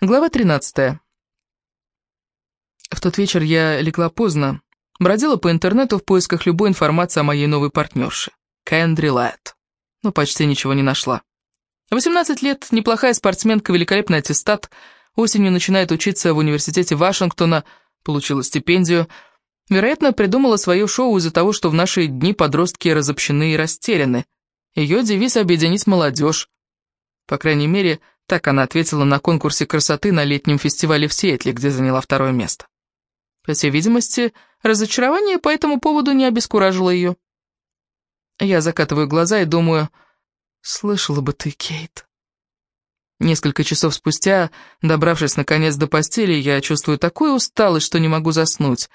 Глава 13. В тот вечер я легла поздно, бродила по интернету в поисках любой информации о моей новой партнерше, Кэндри Лайт, но почти ничего не нашла. 18 лет, неплохая спортсменка, великолепный аттестат, осенью начинает учиться в университете Вашингтона, получила стипендию. Вероятно, придумала свое шоу из-за того, что в наши дни подростки разобщены и растеряны. Ее девиз «Объединить молодежь». По крайней мере, так она ответила на конкурсе красоты на летнем фестивале в Сиэтле, где заняла второе место. По всей видимости, разочарование по этому поводу не обескуражило ее. Я закатываю глаза и думаю, слышала бы ты, Кейт. Несколько часов спустя, добравшись наконец до постели, я чувствую такую усталость, что не могу заснуть.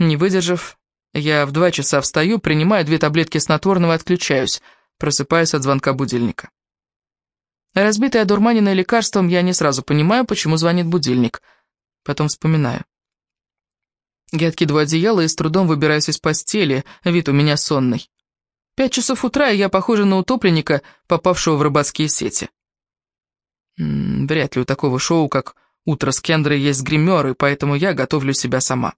Не выдержав, я в два часа встаю, принимаю две таблетки снотворного и отключаюсь, просыпаясь от звонка будильника. Разбитая одурманенная лекарством, я не сразу понимаю, почему звонит будильник. Потом вспоминаю. Я откидываю одеяло и с трудом выбираюсь из постели, вид у меня сонный. Пять часов утра, и я похожа на утопленника, попавшего в рыбацкие сети. Вряд ли у такого шоу, как «Утро с Кендрой» есть гримеры, поэтому я готовлю себя сама.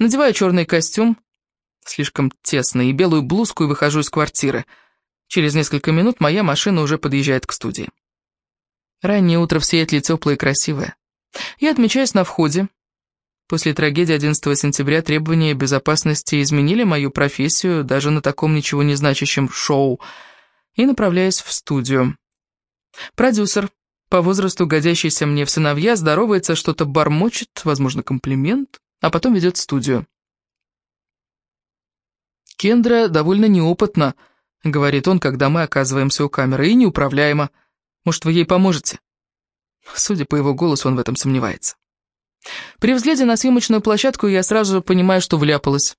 Надеваю черный костюм, слишком тесный, и белую блузку и выхожу из квартиры. Через несколько минут моя машина уже подъезжает к студии. Раннее утро в Сиэтле теплое и красивое. Я отмечаюсь на входе, После трагедии 11 сентября требования безопасности изменили мою профессию даже на таком ничего не значащем шоу и направляюсь в студию. Продюсер, по возрасту годящийся мне в сыновья, здоровается, что-то бормочет, возможно, комплимент, а потом ведет студию. «Кендра довольно неопытна», — говорит он, когда мы оказываемся у камеры, — «и неуправляема. Может, вы ей поможете?» Судя по его голосу, он в этом сомневается. При взгляде на съемочную площадку я сразу понимаю, что вляпалась.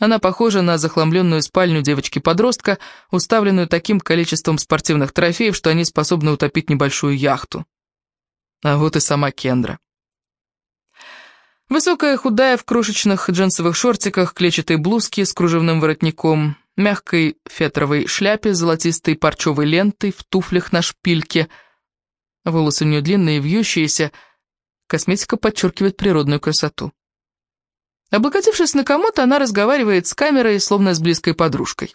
Она похожа на захламленную спальню девочки-подростка, уставленную таким количеством спортивных трофеев, что они способны утопить небольшую яхту. А вот и сама Кендра. Высокая, худая, в крошечных джинсовых шортиках, клетчатой блузке с кружевным воротником, мягкой фетровой шляпе золотистой парчевой лентой, в туфлях на шпильке. Волосы у нее длинные, вьющиеся, Косметика подчеркивает природную красоту. Облокотившись на комод, она разговаривает с камерой, словно с близкой подружкой.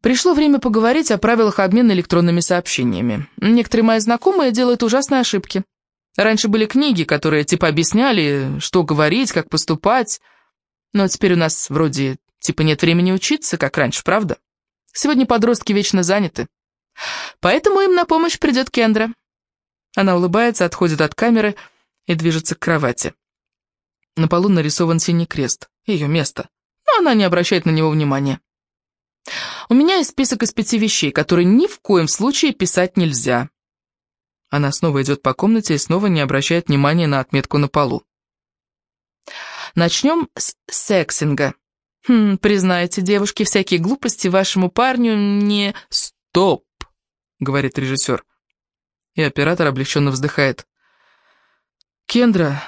Пришло время поговорить о правилах обмена электронными сообщениями. Некоторые мои знакомые делают ужасные ошибки. Раньше были книги, которые типа объясняли, что говорить, как поступать. Но теперь у нас вроде типа нет времени учиться, как раньше, правда? Сегодня подростки вечно заняты. Поэтому им на помощь придет Кендра. Она улыбается, отходит от камеры и движется к кровати. На полу нарисован синий крест, ее место, но она не обращает на него внимания. У меня есть список из пяти вещей, которые ни в коем случае писать нельзя. Она снова идет по комнате и снова не обращает внимания на отметку на полу. Начнем с сексинга. Хм, признайте, девушки, всякие глупости вашему парню не... Стоп, говорит режиссер и оператор облегченно вздыхает. «Кендра...»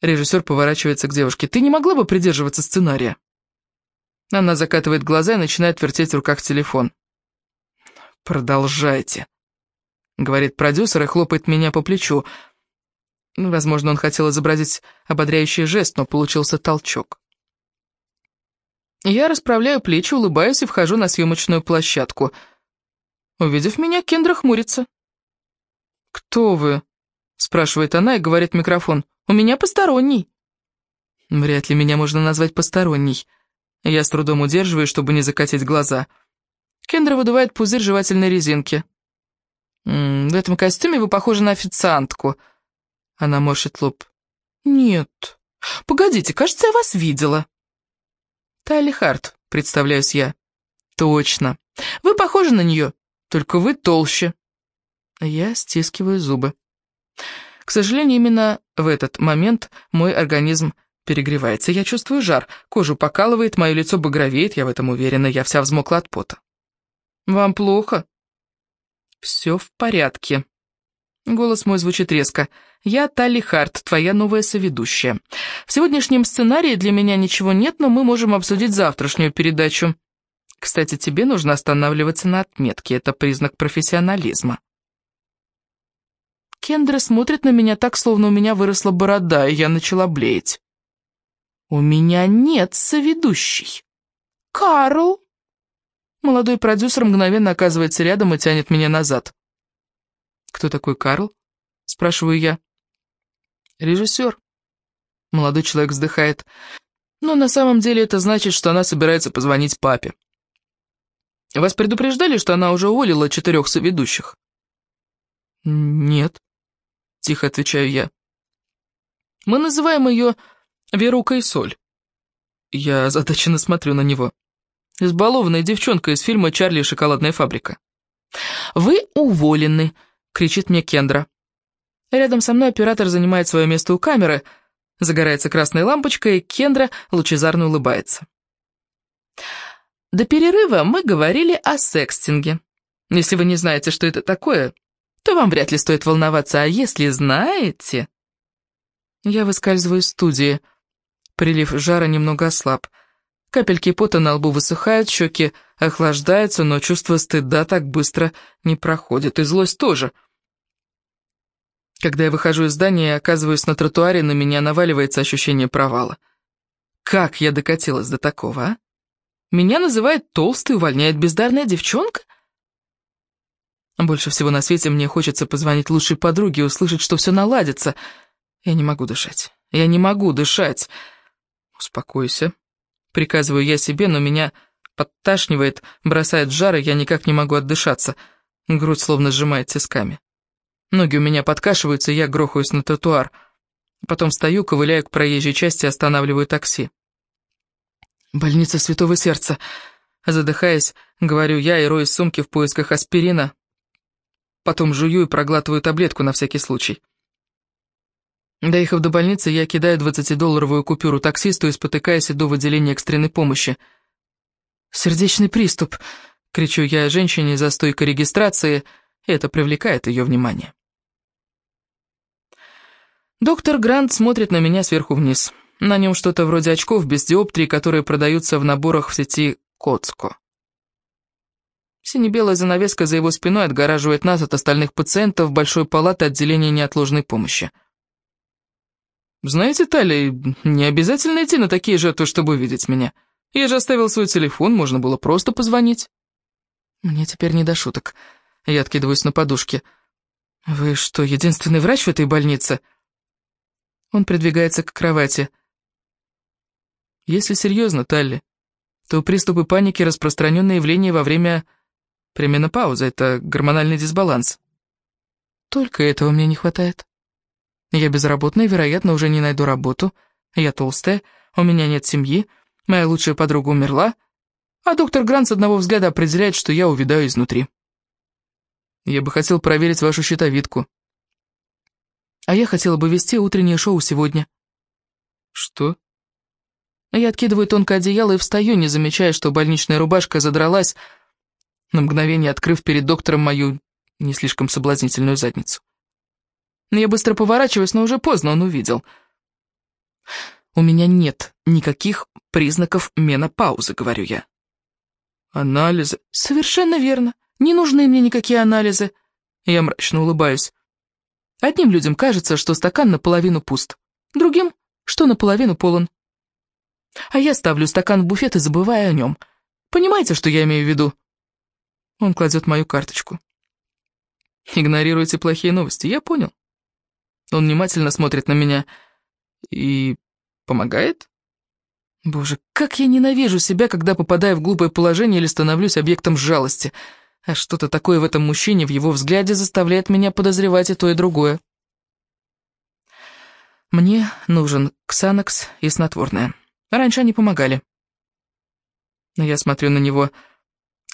Режиссер поворачивается к девушке. «Ты не могла бы придерживаться сценария?» Она закатывает глаза и начинает вертеть в руках телефон. «Продолжайте», — говорит продюсер и хлопает меня по плечу. Возможно, он хотел изобразить ободряющий жест, но получился толчок. Я расправляю плечи, улыбаюсь и вхожу на съемочную площадку. Увидев меня, Кендра хмурится. «Кто вы?» — спрашивает она и говорит микрофон. «У меня посторонний». Вряд ли меня можно назвать посторонней. Я с трудом удерживаю, чтобы не закатить глаза. Кендра выдувает пузырь жевательной резинки. «М -м, «В этом костюме вы похожи на официантку». Она морщит лоб. «Нет. Погодите, кажется, я вас видела». «Тайли Харт», — представляюсь я. «Точно. Вы похожи на нее, только вы толще». Я стискиваю зубы. К сожалению, именно в этот момент мой организм перегревается. Я чувствую жар, кожу покалывает, мое лицо багровеет, я в этом уверена, я вся взмокла от пота. «Вам плохо?» «Все в порядке». Голос мой звучит резко. «Я Талли Харт, твоя новая соведущая. В сегодняшнем сценарии для меня ничего нет, но мы можем обсудить завтрашнюю передачу. Кстати, тебе нужно останавливаться на отметке, это признак профессионализма». Кендра смотрит на меня так, словно у меня выросла борода, и я начала блеять. «У меня нет соведущей». «Карл!» Молодой продюсер мгновенно оказывается рядом и тянет меня назад. «Кто такой Карл?» — спрашиваю я. «Режиссер». Молодой человек вздыхает. «Но на самом деле это значит, что она собирается позвонить папе. Вас предупреждали, что она уже уволила четырех соведущих?» «Нет», — тихо отвечаю я. «Мы называем ее Верука и Соль». Я озадаченно смотрю на него. Избалованная девчонка из фильма «Чарли и шоколадная фабрика». «Вы уволены», — кричит мне Кендра. Рядом со мной оператор занимает свое место у камеры. Загорается красная лампочка, и Кендра лучезарно улыбается. До перерыва мы говорили о секстинге. Если вы не знаете, что это такое, то вам вряд ли стоит волноваться, а если знаете... Я выскальзываю из студии. Прилив жара немного ослаб. Капельки пота на лбу высыхают, щеки охлаждаются, но чувство стыда так быстро не проходит, и злость тоже. Когда я выхожу из здания и оказываюсь на тротуаре, на меня наваливается ощущение провала. Как я докатилась до такого, а? Меня называет толстой, увольняет бездарная девчонка? Больше всего на свете мне хочется позвонить лучшей подруге и услышать, что все наладится. Я не могу дышать. Я не могу дышать. Успокойся. Приказываю я себе, но меня подташнивает, бросает жар, и я никак не могу отдышаться. Грудь словно сжимает тисками. Ноги у меня подкашиваются, я грохаюсь на тротуар. Потом встаю, ковыляю к проезжей части останавливаю такси. «Больница Святого Сердца!» Задыхаясь, говорю я и рою сумки в поисках аспирина. Потом жую и проглатываю таблетку на всякий случай. Доехав до больницы, я кидаю 20-долларовую купюру таксисту и спотыкаясь иду в отделение экстренной помощи. «Сердечный приступ!» — кричу я женщине за стойкой регистрации, и это привлекает ее внимание. Доктор Грант смотрит на меня сверху вниз. На нем что-то вроде очков без диоптрии, которые продаются в наборах в сети Коцко. Сине-белая занавеска за его спиной отгораживает нас от остальных пациентов большой палаты отделения неотложной помощи. «Знаете, Талия, не обязательно идти на такие жертвы, чтобы увидеть меня. Я же оставил свой телефон, можно было просто позвонить». «Мне теперь не до шуток». Я откидываюсь на подушке. «Вы что, единственный врач в этой больнице?» Он придвигается к кровати. «Если серьезно, Талли, то приступы паники – распространенное явление во время пременопаузы. Это гормональный дисбаланс. Только этого мне не хватает». Я безработная, вероятно, уже не найду работу. Я толстая, у меня нет семьи, моя лучшая подруга умерла, а доктор Грант с одного взгляда определяет, что я увядаю изнутри. Я бы хотел проверить вашу щитовидку. А я хотела бы вести утреннее шоу сегодня. Что? Я откидываю тонкое одеяло и встаю, не замечая, что больничная рубашка задралась, на мгновение открыв перед доктором мою не слишком соблазнительную задницу. Я быстро поворачиваюсь, но уже поздно он увидел. «У меня нет никаких признаков менопаузы», — говорю я. «Анализы?» «Совершенно верно. Не нужны мне никакие анализы». Я мрачно улыбаюсь. Одним людям кажется, что стакан наполовину пуст, другим, что наполовину полон. А я ставлю стакан в буфет и забываю о нем. Понимаете, что я имею в виду? Он кладет мою карточку. Игнорируйте плохие новости, я понял. Он внимательно смотрит на меня и помогает? Боже, как я ненавижу себя, когда попадаю в глупое положение или становлюсь объектом жалости. А что-то такое в этом мужчине, в его взгляде заставляет меня подозревать и то, и другое. Мне нужен ксанокс и снотворное. Раньше они помогали. Но я смотрю на него.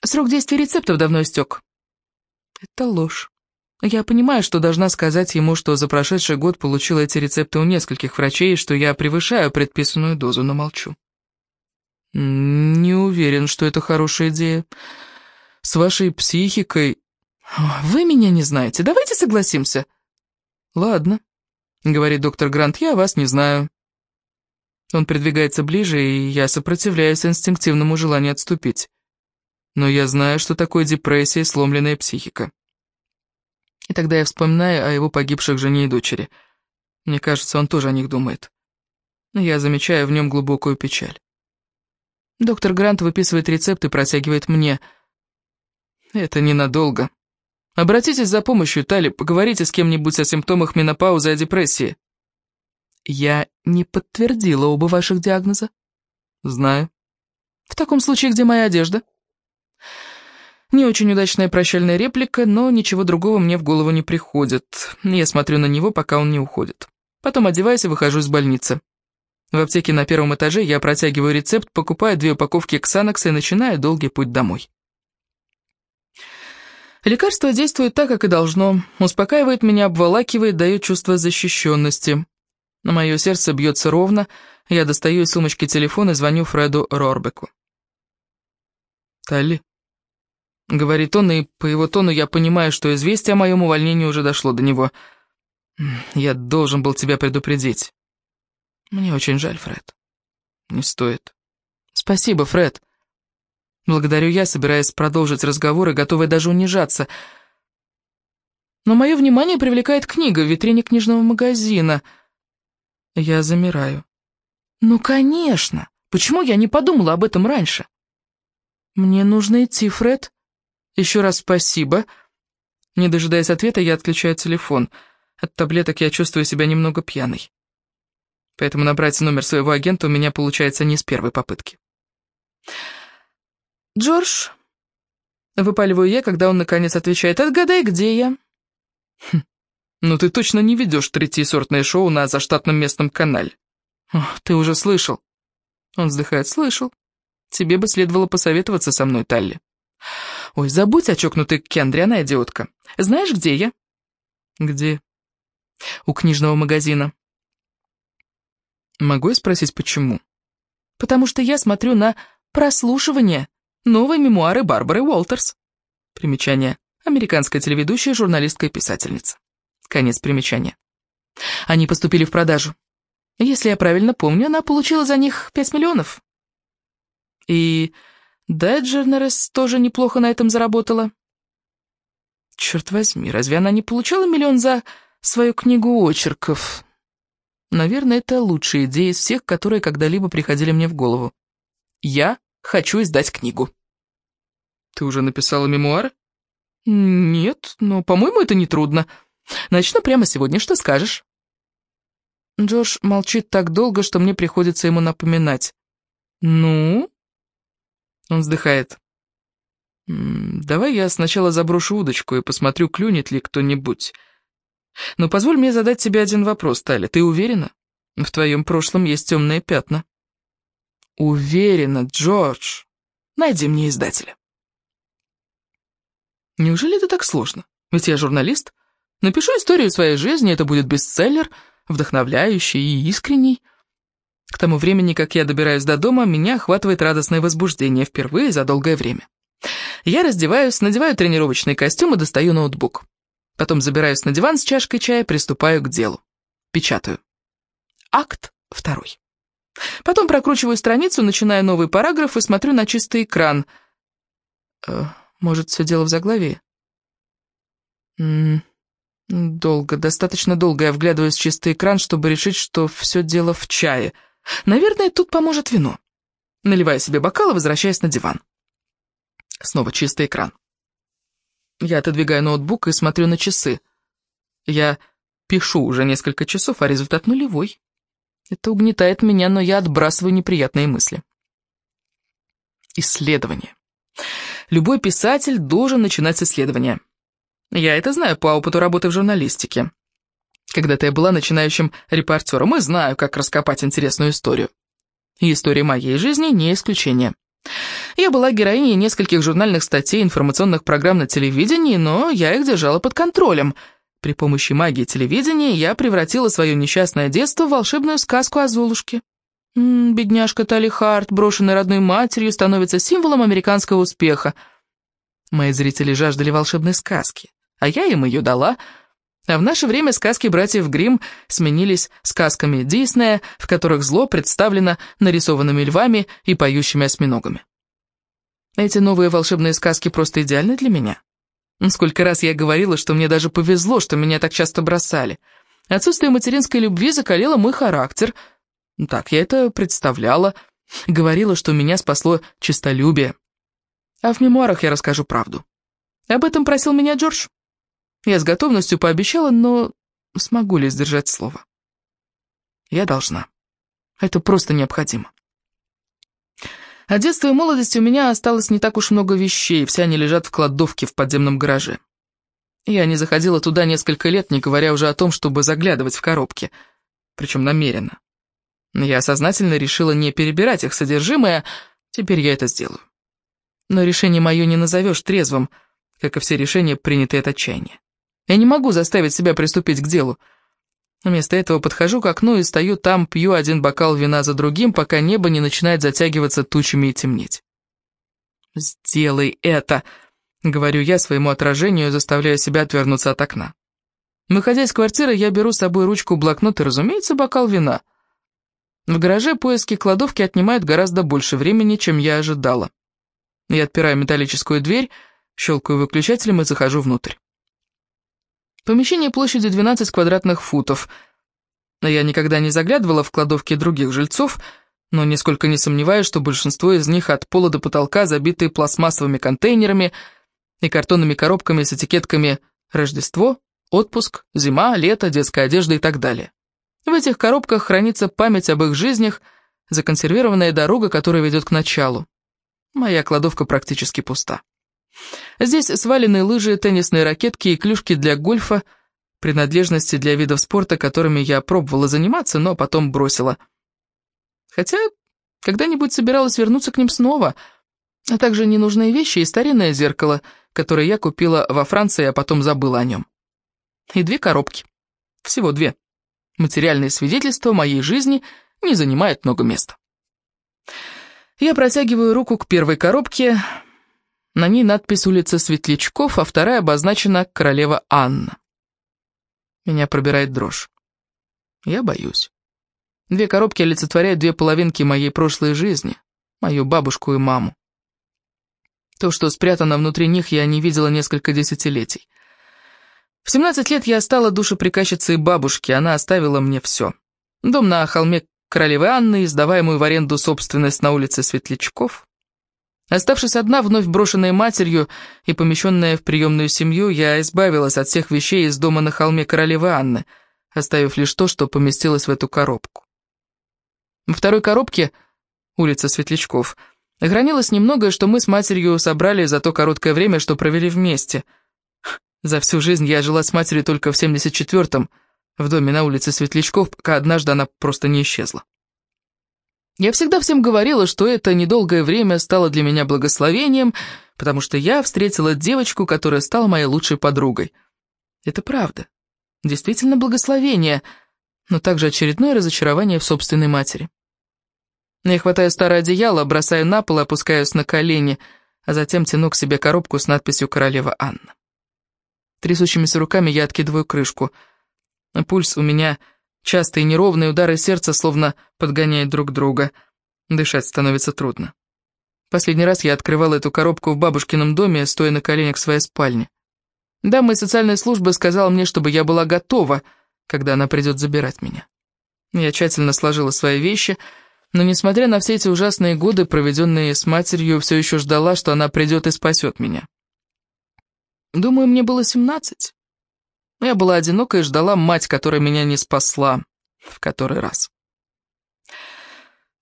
Срок действия рецептов давно истек. Это ложь. Я понимаю, что должна сказать ему, что за прошедший год получила эти рецепты у нескольких врачей, и что я превышаю предписанную дозу, но молчу. Не уверен, что это хорошая идея. С вашей психикой... Вы меня не знаете, давайте согласимся. Ладно, говорит доктор Грант, я вас не знаю. Он придвигается ближе, и я сопротивляюсь инстинктивному желанию отступить. Но я знаю, что такое депрессия и сломленная психика. И тогда я вспоминаю о его погибших жене и дочери. Мне кажется, он тоже о них думает. Но я замечаю в нем глубокую печаль. Доктор Грант выписывает рецепт и протягивает мне. Это ненадолго. Обратитесь за помощью, Тали, поговорите с кем-нибудь о симптомах менопаузы и депрессии. Я не подтвердила оба ваших диагноза. Знаю. В таком случае, где моя одежда? Не очень удачная прощальная реплика, но ничего другого мне в голову не приходит. Я смотрю на него, пока он не уходит. Потом одеваюсь и выхожу из больницы. В аптеке на первом этаже я протягиваю рецепт, покупаю две упаковки Ксанокса и начинаю долгий путь домой. Лекарство действует так, как и должно. Успокаивает меня, обволакивает, дает чувство защищенности. Мое сердце бьется ровно. Я достаю из сумочки телефон и звоню Фреду Рорбеку. «Талли?» — говорит он, и по его тону я понимаю, что известие о моем увольнении уже дошло до него. «Я должен был тебя предупредить». «Мне очень жаль, Фред». «Не стоит». «Спасибо, Фред». Благодарю я, собираясь продолжить разговор и готовая даже унижаться. Но мое внимание привлекает книга в витрине книжного магазина. Я замираю. «Ну, конечно! Почему я не подумала об этом раньше?» «Мне нужно идти, Фред», «Еще раз спасибо». Не дожидаясь ответа, я отключаю телефон. От таблеток я чувствую себя немного пьяной. Поэтому набрать номер своего агента у меня получается не с первой попытки. «Джордж», — выпаливаю я, когда он наконец отвечает, «отгадай, где я?» хм, «Ну ты точно не ведешь третьесортное шоу на заштатном местном канале». «Ты уже слышал?» Он вздыхает, «Слышал. Тебе бы следовало посоветоваться со мной, Талли». «Ой, забудь о чокнутой Кендри, она идиотка. Знаешь, где я?» «Где?» «У книжного магазина». «Могу я спросить, почему?» «Потому что я смотрю на прослушивание. Новые мемуары Барбары Уолтерс». Примечание. Американская телеведущая, журналистка и писательница. Конец примечания. Они поступили в продажу. Если я правильно помню, она получила за них 5 миллионов. И да, Джернерес тоже неплохо на этом заработала. Черт возьми, разве она не получала миллион за свою книгу очерков? Наверное, это лучшая идея из всех, которые когда-либо приходили мне в голову. Я хочу издать книгу. Ты уже написала мемуары? Нет, но, по-моему, это нетрудно. Начну прямо сегодня, что скажешь? Джош молчит так долго, что мне приходится ему напоминать. «Ну?» Он вздыхает. «Давай я сначала заброшу удочку и посмотрю, клюнет ли кто-нибудь. Но позволь мне задать тебе один вопрос, Таля. Ты уверена? В твоем прошлом есть темные пятна». «Уверена, Джордж. Найди мне издателя». «Неужели это так сложно? Ведь я журналист. Напишу историю своей жизни, это будет бестселлер, вдохновляющий и искренний». К тому времени, как я добираюсь до дома, меня охватывает радостное возбуждение впервые за долгое время. Я раздеваюсь, надеваю тренировочный костюм и достаю ноутбук. Потом забираюсь на диван с чашкой чая, приступаю к делу. Печатаю. Акт второй. Потом прокручиваю страницу, начинаю новый параграф и смотрю на чистый экран. Э, может, все дело в заглавии? Долго, достаточно долго я вглядываюсь в чистый экран, чтобы решить, что все дело в чае — Наверное, тут поможет вино. Наливаю себе бокал и возвращаюсь на диван. Снова чистый экран. Я отодвигаю ноутбук и смотрю на часы. Я пишу уже несколько часов, а результат нулевой. Это угнетает меня, но я отбрасываю неприятные мысли. Исследование. Любой писатель должен начинать с исследования. Я это знаю по опыту работы в журналистике. Когда-то я была начинающим репортером и знаю, как раскопать интересную историю. И история моей жизни не исключение. Я была героиней нескольких журнальных статей, информационных программ на телевидении, но я их держала под контролем. При помощи магии телевидения я превратила свое несчастное детство в волшебную сказку о Золушке. М -м, бедняжка Тали Харт, брошенная родной матерью, становится символом американского успеха. Мои зрители жаждали волшебной сказки, а я им ее дала — а в наше время сказки братьев Гримм сменились сказками Диснея, в которых зло представлено нарисованными львами и поющими осьминогами. Эти новые волшебные сказки просто идеальны для меня. Сколько раз я говорила, что мне даже повезло, что меня так часто бросали. Отсутствие материнской любви закалило мой характер. Так я это представляла. Говорила, что меня спасло честолюбие. А в мемуарах я расскажу правду. Об этом просил меня Джордж. Я с готовностью пообещала, но смогу ли сдержать слово? Я должна. Это просто необходимо. От детства и молодости у меня осталось не так уж много вещей, все они лежат в кладовке в подземном гараже. Я не заходила туда несколько лет, не говоря уже о том, чтобы заглядывать в коробки, причем намеренно. Я сознательно решила не перебирать их содержимое, теперь я это сделаю. Но решение мое не назовешь трезвым, как и все решения, принятые от отчаяния. Я не могу заставить себя приступить к делу, Вместо этого подхожу к окну и стою там, пью один бокал вина за другим, пока небо не начинает затягиваться тучами и темнеть. «Сделай это!» — говорю я своему отражению, заставляя себя отвернуться от окна. Выходя из квартиры, я беру с собой ручку, блокнот и, разумеется, бокал вина. В гараже поиски кладовки отнимают гораздо больше времени, чем я ожидала. Я отпираю металлическую дверь, щелкаю выключателем и захожу внутрь. Помещение площадью 12 квадратных футов. Я никогда не заглядывала в кладовки других жильцов, но нисколько не сомневаюсь, что большинство из них от пола до потолка забиты пластмассовыми контейнерами и картонными коробками с этикетками «Рождество», «Отпуск», «Зима», «Лето», «Детская одежда» и так далее. В этих коробках хранится память об их жизнях, законсервированная дорога, которая ведет к началу. Моя кладовка практически пуста. Здесь свалены лыжи, теннисные ракетки и клюшки для гольфа, принадлежности для видов спорта, которыми я пробовала заниматься, но потом бросила. Хотя когда-нибудь собиралась вернуться к ним снова, а также ненужные вещи и старинное зеркало, которое я купила во Франции, а потом забыла о нем. И две коробки. Всего две. Материальные свидетельства моей жизни не занимают много места. Я протягиваю руку к первой коробке, на ней надпись «Улица Светлячков», а вторая обозначена «Королева Анна». Меня пробирает дрожь. Я боюсь. Две коробки олицетворяют две половинки моей прошлой жизни, мою бабушку и маму. То, что спрятано внутри них, я не видела несколько десятилетий. В 17 лет я стала душеприказчицей бабушки, она оставила мне все. Дом на холме королевы Анны, сдаваемую в аренду собственность на улице Светлячков, Оставшись одна, вновь брошенная матерью и помещенная в приемную семью, я избавилась от всех вещей из дома на холме королевы Анны, оставив лишь то, что поместилось в эту коробку. Во второй коробке, улица Светлячков, хранилось немногое, что мы с матерью собрали за то короткое время, что провели вместе. За всю жизнь я жила с матерью только в 74-м, в доме на улице Светлячков, пока однажды она просто не исчезла. Я всегда всем говорила, что это недолгое время стало для меня благословением, потому что я встретила девочку, которая стала моей лучшей подругой. Это правда. Действительно благословение, но также очередное разочарование в собственной матери. Я хватаю старое одеяло, бросаю на пол опускаюсь на колени, а затем тяну к себе коробку с надписью «Королева Анна». Трясущимися руками я откидываю крышку. Пульс у меня Частые неровные удары сердца словно подгоняют друг друга. Дышать становится трудно. Последний раз я открывала эту коробку в бабушкином доме, стоя на коленях в своей спальне. Дама из социальной службы сказала мне, чтобы я была готова, когда она придет забирать меня. Я тщательно сложила свои вещи, но, несмотря на все эти ужасные годы, проведенные с матерью, все еще ждала, что она придет и спасет меня. Думаю, мне было семнадцать. Я была одинока и ждала мать, которая меня не спасла в который раз.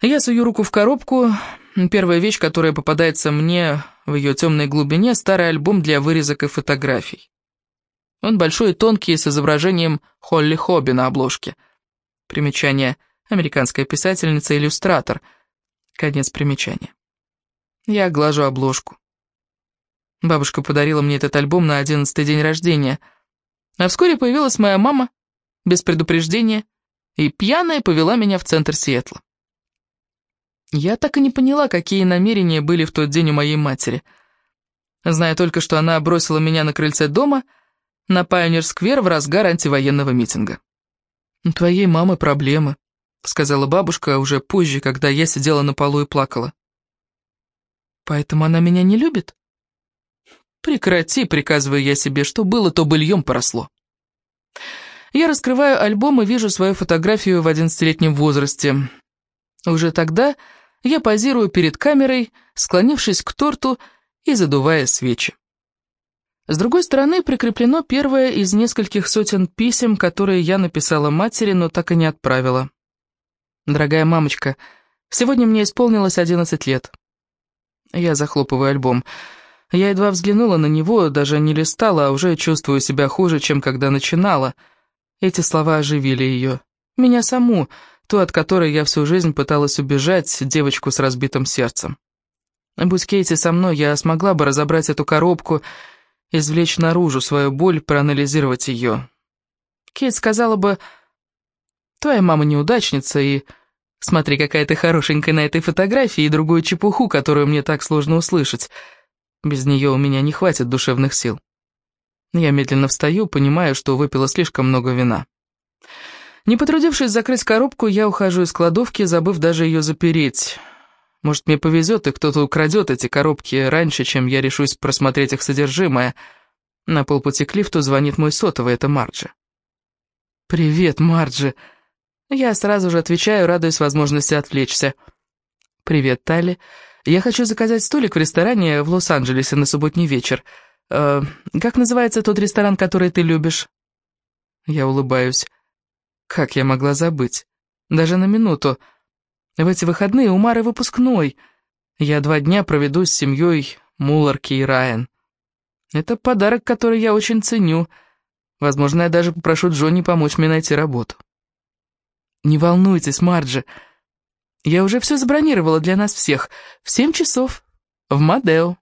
Я сую руку в коробку. Первая вещь, которая попадается мне в ее темной глубине, старый альбом для вырезок и фотографий. Он большой и тонкий, с изображением Холли Хобби на обложке. Примечание. Американская писательница-иллюстратор. Конец примечания. Я глажу обложку. Бабушка подарила мне этот альбом на одиннадцатый день рождения — а вскоре появилась моя мама, без предупреждения, и пьяная повела меня в центр Сиэтла. Я так и не поняла, какие намерения были в тот день у моей матери. Зная только, что она бросила меня на крыльце дома на Пайонер-сквер в разгар антивоенного митинга. «У твоей мамы проблемы», — сказала бабушка уже позже, когда я сидела на полу и плакала. «Поэтому она меня не любит?» Прекрати, приказываю я себе, что было, то быльем поросло. Я раскрываю альбом и вижу свою фотографию в одиннадцатилетнем возрасте. Уже тогда я позирую перед камерой, склонившись к торту и задувая свечи. С другой стороны прикреплено первое из нескольких сотен писем, которые я написала матери, но так и не отправила. «Дорогая мамочка, сегодня мне исполнилось 11 лет». Я захлопываю альбом. Я едва взглянула на него, даже не листала, а уже чувствую себя хуже, чем когда начинала. Эти слова оживили ее. Меня саму, ту, от которой я всю жизнь пыталась убежать, девочку с разбитым сердцем. Будь Кейти со мной, я смогла бы разобрать эту коробку, извлечь наружу свою боль, проанализировать ее. Кейт сказала бы, «Твоя мама неудачница, и смотри, какая ты хорошенькая на этой фотографии, и другую чепуху, которую мне так сложно услышать. Без нее у меня не хватит душевных сил». Я медленно встаю, понимаю, что выпила слишком много вина. Не потрудившись закрыть коробку, я ухожу из кладовки, забыв даже ее запереть. Может, мне повезет, и кто-то украдет эти коробки раньше, чем я решусь просмотреть их содержимое. На полпути к лифту звонит мой сотовый, это Марджи. «Привет, Марджи!» Я сразу же отвечаю, радуясь возможности отвлечься. «Привет, Тали. Я хочу заказать столик в ресторане в Лос-Анджелесе на субботний вечер. Э, как называется тот ресторан, который ты любишь?» Я улыбаюсь. Как я могла забыть? Даже на минуту. В эти выходные у Мары выпускной. Я два дня проведу с семьей Муларки и Райан. Это подарок, который я очень ценю. Возможно, я даже попрошу Джонни помочь мне найти работу. Не волнуйтесь, Марджи. Я уже все забронировала для нас всех. В семь часов. В Мадео.